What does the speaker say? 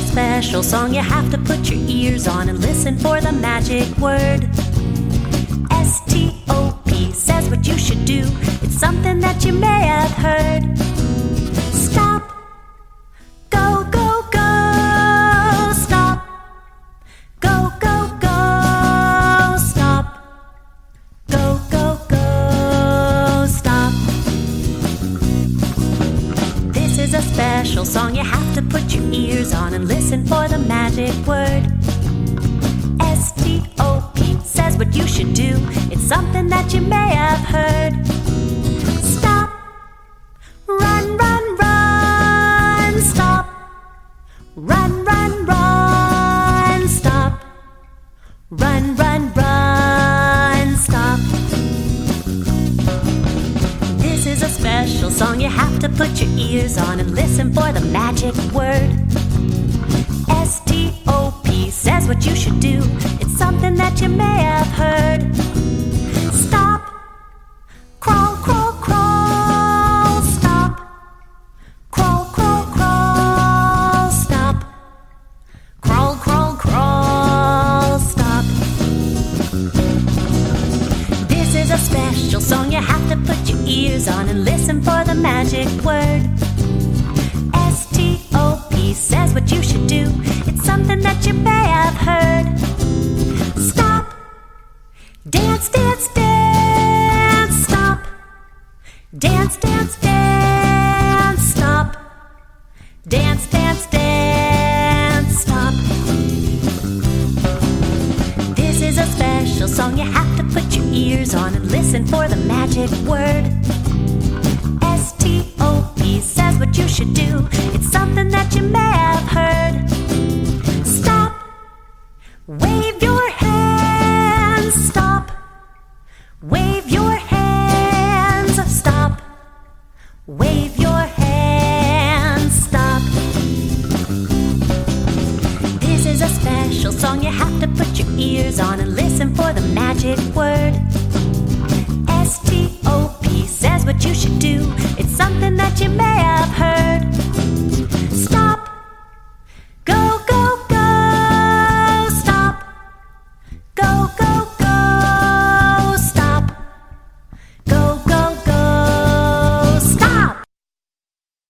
special song you have to put your ears on and listen for the magic word. S T O P says what you should do. It's something that you may have heard. Special song you have to put your ears on and listen for the magic word. S T O P says what you should do. It's something that you may have heard. Stop. Run, run, run. Stop. Run, run, run. Stop. Run, run, run. Stop. Special song you have to put your ears on and listen for the magic word. Magic word. S T O P says what you should do. It's something that you may have heard. Stop. Dance, dance, dance. Stop. Dance, dance, dance. Stop. Dance, dance, dance. Stop. This is a special song you have to put your ears on and listen for the magic word. Should do. It's something that you may have heard. Stop. Wave your hands. Stop. Wave your hands. Stop. Wave your hands. Stop. This is a special song you have to put your ears on and listen for the magic word. S T O P says what you should do. It's something that you may.